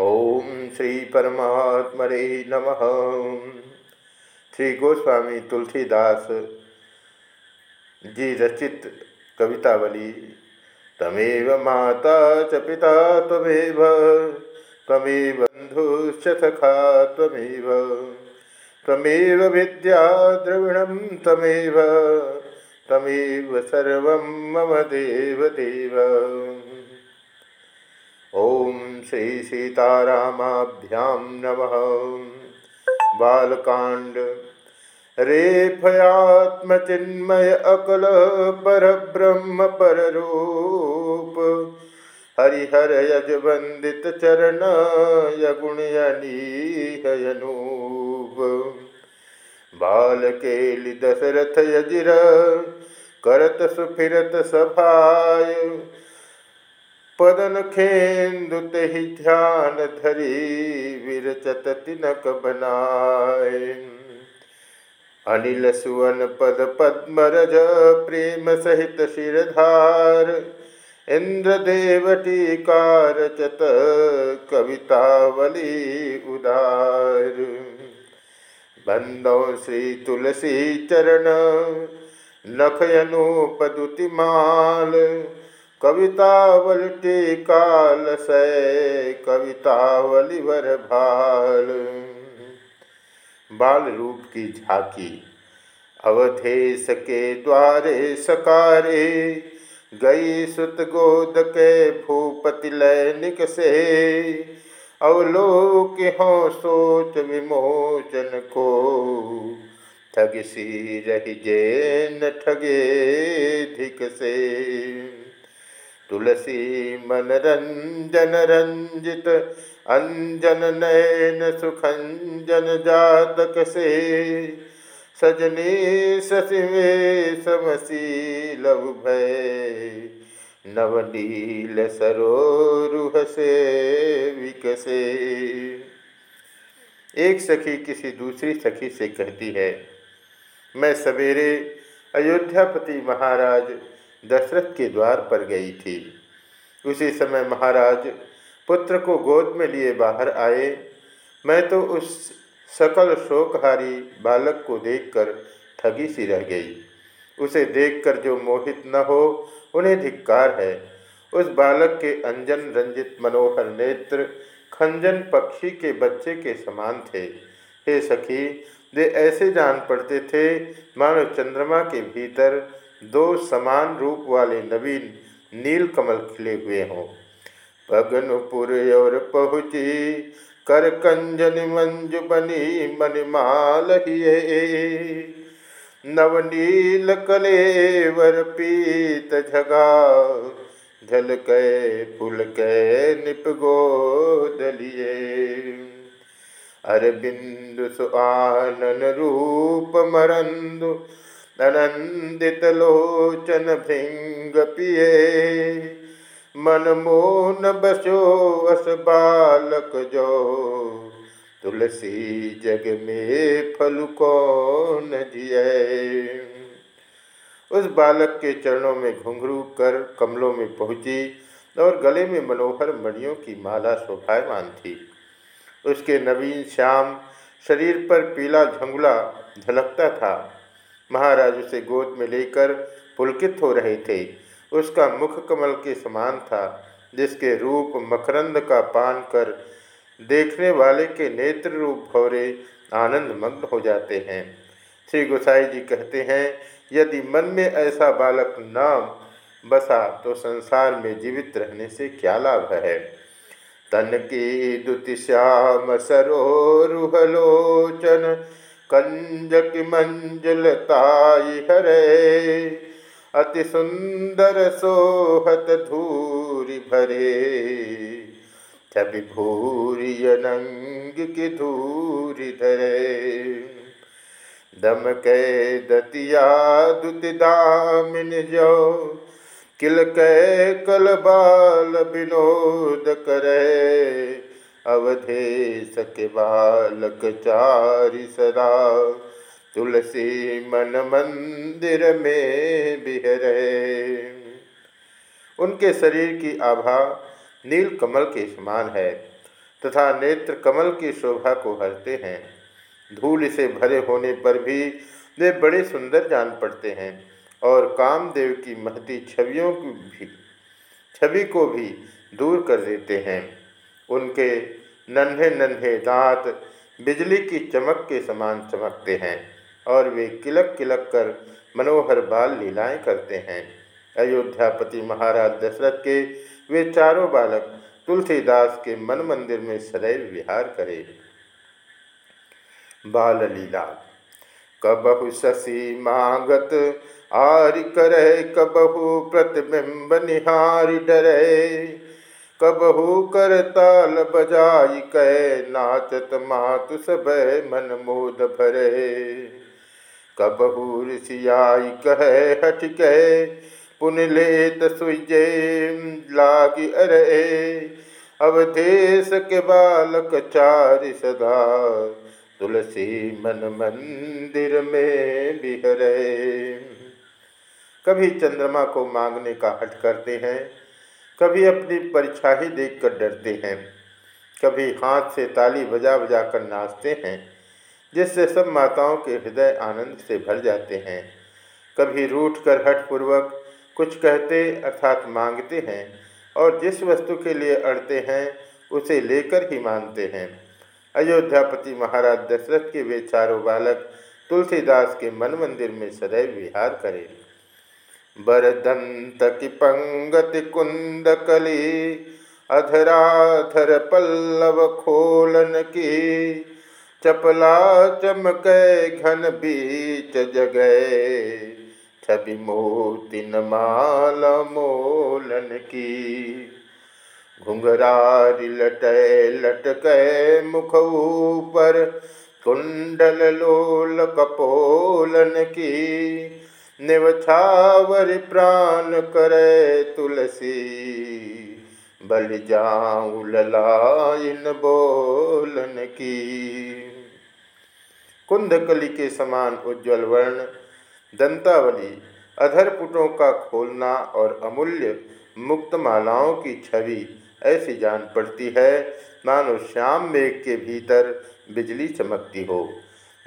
ओम श्री परमात्मरे नमः। श्री गोस्वामी तुलसीदास जी रचित कवितावली, तमेव माता च पिता तमेव तमेव बंधुश्च सखा तमेव तमेव विद्या द्रविणं तमेव तमेव सर्व मम देव देव ओम श्री सीतारामाभ्यां नमः। बालकांड रेफयात्मचिन्मय अकल परब्रह्म पररूप। हरिहर यज वंदित चरण यगुणयनीहयनूप बाल केलि दशरथ यजिर, करत सुफिरत सभाय। पदन खेन्दुत ही ध्यान धरी विरचत तिनक बनाए अनिल सुवन पद पद्मरज, प्रेम सहित शिरधार इंद्रदेवटी कारचत कवितावली उदार। बंदो श्री तुलसी चरण नखयनुपदुतिमाल कवितावल काल सै कवितावली वर भाल। बाल रूप की झाकी, अवधेश के द्वारे सकारे, गई सुत गोद के भूपति लैनिक से। अवलोक हो सोच विमोचन को, ठग सी रही जे न ठगे धिक से। तुलसी मन रंजन रंजित, अंजन नयन सुखंजन जातक से। सजनी ससिवे समशीलव भय नवनील सरोरुह से। विकसे एक सखी किसी दूसरी सखी से कहती है, मैं सवेरे अयोध्यापति महाराज दशरथ के द्वार पर गई थी। उसी समय महाराज पुत्र को गोद में लिए बाहर आए। मैं तो उस सकल शोकहारी बालक को देखकर ठगी सी रह गई। उसे देखकर जो मोहित न हो, उन्हें धिक्कार है। उस बालक के अंजन रंजित मनोहर नेत्र खंजन पक्षी के बच्चे के समान थे। हे सखी, वे ऐसे जान पड़ते थे मानो चंद्रमा के भीतर दो समान रूप वाले नवीन नील कमल खिले हुए हों। पगनपुर और पहुँची, कर कंजन मंजु बनी मनिमाल नवनील कलेवर पीत झगा, झल कै फुल कै निप गोदलिए अरबिंदु सुआनन रूप मरंदु अनंदित लोचन भृंग पिए। मनमोहन बसो अस बालक जो। तुलसी जग में फल कौन जिये उस बालक के चरणों में घुंघरू कर कमलों में पहुँची और गले में मनोहर मणियों की माला शोभायमान थी। उसके नवीन श्याम शरीर पर पीला झंगुला झलकता था। महाराज उसे गोद में लेकर पुलकित हो रहे थे। उसका मुख कमल के समान था, जिसके रूप मकरंद का पान कर देखने वाले के नेत्र रूप भौरे आनंद मग्न हो जाते हैं। श्री गोसाई जी कहते हैं, यदि मन में ऐसा बालक नाम बसा तो संसार में जीवित रहने से क्या लाभ है? तन की दुति श्याम कंजक मंजुलताई हरे। अति सुंदर सोहत धूरी भरे। छवि भूरी नंग की धूरी धरे। दम के दतिया दुत दामिन जो किल के कल बाल विनोद करे। अवधेश सके बालक चारि सदा। तुलसी मन मंदिर में बिहरे। उनके शरीर की आभा नील कमल के समान है तथा नेत्र कमल की शोभा को हरते हैं। धूल से भरे होने पर भी वे बड़े सुंदर जान पड़ते हैं और कामदेव की महती छवियों की भी छवि को भी दूर कर देते हैं। उनके नन्हे नन्हे दांत बिजली की चमक के समान चमकते हैं और वे किलक किलक कर मनोहर बाल लीलाएँ करते हैं। अयोध्यापति महाराज दशरथ के वे चारों बालक तुलसीदास के मन मंदिर में सदैव विहार करे। बाल लीला, कबहु शशि मांगत, आर करे कबहु प्रतिबिंब निहारी डरे। कबहू कर ताल बजाई, कह, नाचत मात सब मन मोद भरे। कबहू ऋषियाई कह हट कह, पुन लेत सुजे लाग अरे। अवधेश के बालक चारि सदा, तुलसी मन मंदिर में बिहरे। कभी चंद्रमा को मांगने का हट करते हैं कभी अपनी परीक्षा ही देखकर डरते हैं। कभी हाथ से ताली बजा बजा कर नाचते हैं, जिससे सब माताओं के हृदय आनंद से भर जाते हैं। कभी रूठ कर हठपूर्वक कुछ कहते अर्थात मांगते हैं, और जिस वस्तु के लिए अड़ते हैं, उसे लेकर ही मानते हैं। अयोध्यापति महाराज दशरथ के वे चारों बालक तुलसीदास के मन मंदिर में सदैव विहार करें। बरदंत की पंगति कुंद कली अधराधर पल्लव खोलन की चपला चमक घन बीच जगह छवि मोती माल मोलन की। घुंघरारी लटय लटक मुख ऊपर, कुंडल लोल कपोलन की। निवछावर प्राण करे तुलसी, बल जाऊँ ललाइन बोलन की। कुंदकली के समान उज्ज्वल वर्ण, दंतावली, अधर पुटों का खोलना और अमूल्य मुक्त मालाओं की छवि, ऐसी जान पड़ती है, मानो श्याम मेघ के भीतर बिजली चमकती हो।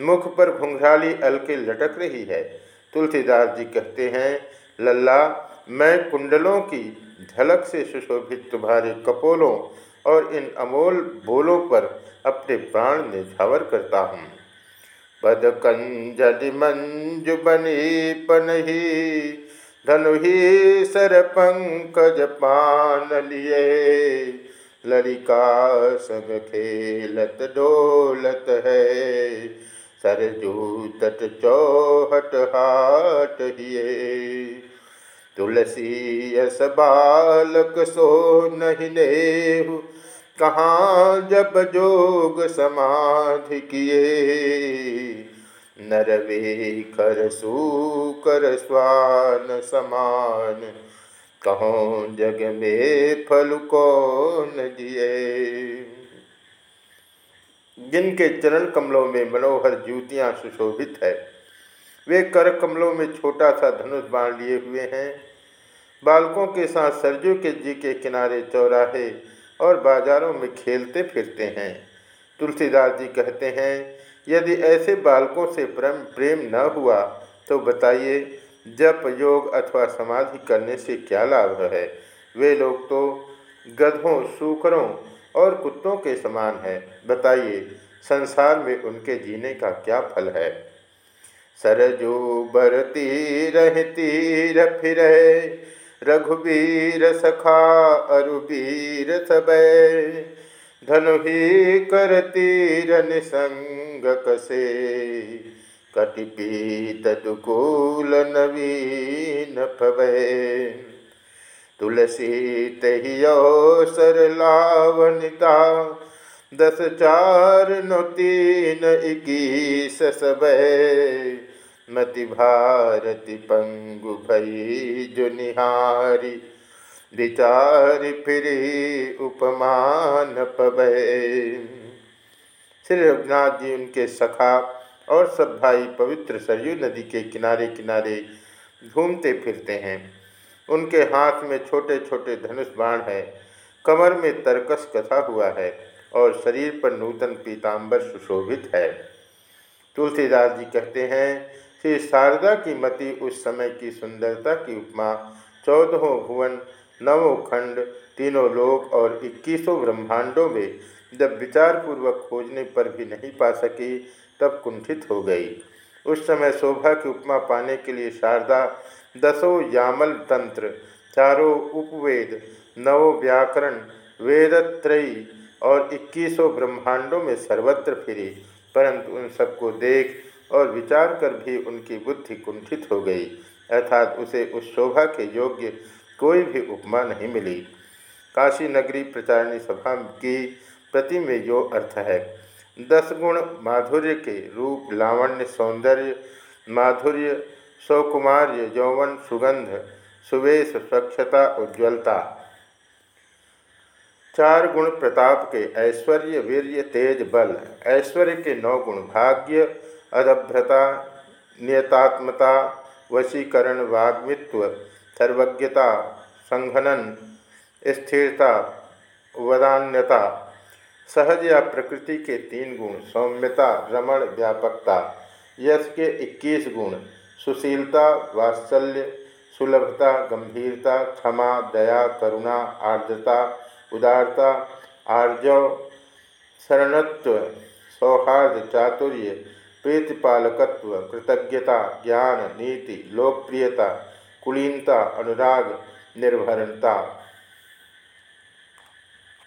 मुख पर घुंघराली अलके लटक रही है तुलसीदास जी कहते हैं, लल्ला, मैं कुंडलों की झलक से सुशोभित तुम्हारे कपोलों और इन अमोल बोलों पर अपने प्राण निछावर करता हूँ। पद कंजलि मंजु बनी पनही, धनु ही सर पंकज पान लिए। ललिका संग खेलत डोलत है सरजू तट चौहट हाट हिए तुलसी यस बालक सो नहीं नेहु कहाँ जब जोग समाधि किए नरवे कर सूकर स्वान समान, कहो जग में फल कौन दिए जिनके चरण कमलों में मनोहर जूतियाँ सुशोभित है। वे कर कमलों में छोटा सा धनुष बाण लिए हुए हैं। बालकों के साथ सरजू के जी के किनारे चौराहे और बाजारों में खेलते फिरते हैं। तुलसीदास जी कहते हैं, यदि ऐसे बालकों से प्रेम प्रेम न हुआ तो बताइए, जप, योग अथवा समाधि करने से क्या लाभ है? वे लोग तो गधों सूकरों और कुत्तों के समान है। बताइए, संसार में उनके जीने का क्या फल है? सरजो बरती रहती फिर रघुवीर सखा अरुबीर सब। धनु ही कर तीर संग कसे। कटिपीत दुकूल नवीन पवे तुलसी तहियोसर लावनिता दस चार नो तीन इक्कीस सब। मति भारती पंगु भई जो निहारी विचार फिरी उपमान पबे। श्री रघुनाथ जी, उनके सखा और सब भाई पवित्र सरयू नदी के किनारे किनारे घूमते फिरते हैं। उनके हाथ में छोटे छोटे धनुष बाण है। कमर में तरकस कथा हुआ है और शरीर पर नूतन पीताम्बर सुशोभित है। तुलसीदास जी कहते हैं, श्री शारदा की मति उस समय की सुंदरता की उपमा, चौदहों भुवन, नवों खंड, तीनों लोक और इक्कीसों ब्रह्मांडों में जब विचारपूर्वक खोजने पर भी नहीं पा सकी, तब कुंठित हो गई। उस समय शोभा की उपमा पाने के लिए शारदा दसों यामल तंत्र, चारों उपवेद, नवो व्याकरण, वेदत्रयी और इक्कीसों ब्रह्मांडों में सर्वत्र फिरी, परंतु उन सबको देख और विचार कर भी उनकी बुद्धि कुंठित हो गई, अर्थात उसे उस शोभा के योग्य कोई भी उपमा नहीं मिली। काशी नगरी प्रचारणी सभा की प्रति में जो अर्थ है, दस गुण माधुर्य के रूप, लावण्य सौंदर्य, माधुर्य सौकुमार्य यौवन सुगंध, सुवेश स्वच्छता, उज्ज्वलता। चार गुण प्रताप के ऐश्वर्य, वीर्य, तेज, बल। ऐश्वर्य के नौ गुण भाग्य, अदभ्रता, नियतात्मता, वशीकरण, वाग्मित्व, सर्वज्ञता, संघनन, स्थिरता, वदान्यता। सहज या प्रकृति के तीन गुण, सौम्यता, रमण, व्यापकता। यश के इक्कीस गुण सुशीलता, वात्सल्य, सुलभता, गंभीरता, क्षमा, दया, करुणा, आर्द्रता, उदारता, आर्जव, शरणत्व, सौहार्द, चातुर्य, प्रीतिपालकत्व, कृतज्ञता, ज्ञान, नीति, लोकप्रियता, कुलीनता, अनुराग निर्भरता